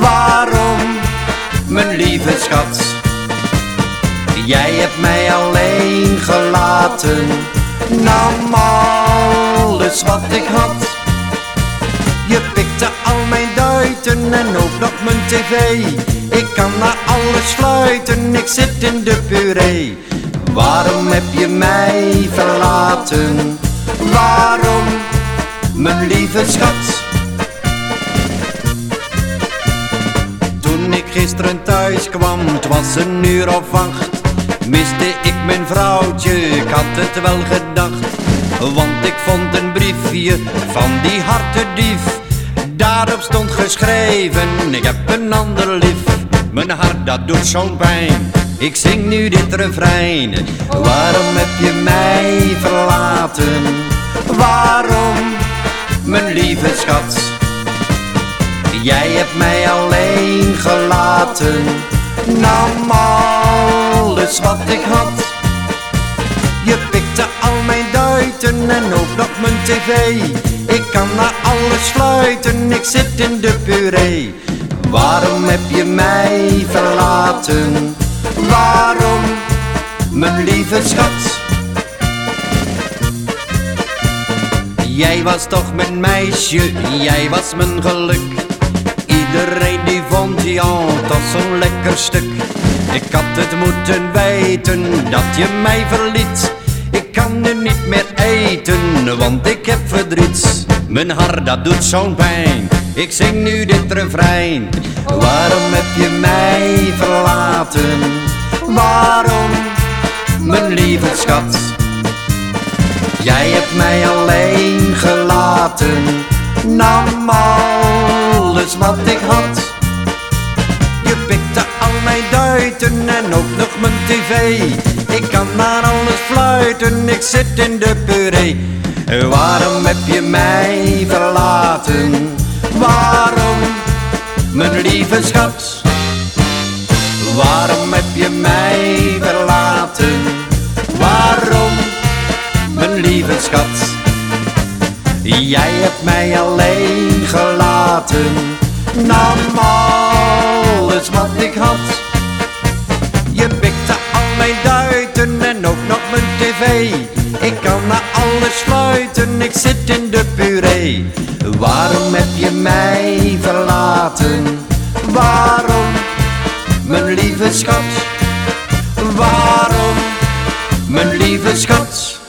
Waarom, mijn lieve schat? Jij hebt mij alleen gelaten, nam alles wat ik had. Je pikte al mijn duiten en ook nog mijn tv. Ik kan naar alles fluiten, ik zit in de puree. Waarom heb je mij verlaten? Waarom, mijn lieve schat? Gisteren thuis kwam, het was een uur of acht. Miste ik mijn vrouwtje, ik had het wel gedacht. Want ik vond een briefje van die hartedief Daarop stond geschreven, ik heb een ander lief. Mijn hart dat doet zo'n pijn, ik zing nu dit refrein. Waarom heb je mij verlaten? Waarom, mijn lieve schat? Jij hebt mij alleen gelaten, nam alles wat ik had. Je pikte al mijn duiten en ook nog mijn tv. Ik kan naar alles fluiten, ik zit in de puree. Waarom heb je mij verlaten? Waarom, mijn lieve schat? Jij was toch mijn meisje, jij was mijn geluk. Iedereen die vond jou toch zo'n lekker stuk. Ik had het moeten weten dat je mij verliet. Ik kan nu niet meer eten, want ik heb verdriet. Mijn hart dat doet zo'n pijn, ik zing nu dit refrein. Waarom heb je mij verlaten? Waarom, mijn lieve schat? Jij hebt mij alleen gelaten, nam alles mijn tv. Ik kan naar alles fluiten, ik zit in de puree. Waarom heb je mij verlaten? Waarom, mijn lieve schat? Waarom heb je mij verlaten? Waarom, mijn lieve schat? Jij hebt mij alleen gelaten, nam alles wat ik mijn duiten en ook nog mijn tv. Ik kan naar alles fluiten, ik zit in de puree. Waarom heb je mij verlaten? Waarom, mijn lieve schat? Waarom, mijn lieve schat?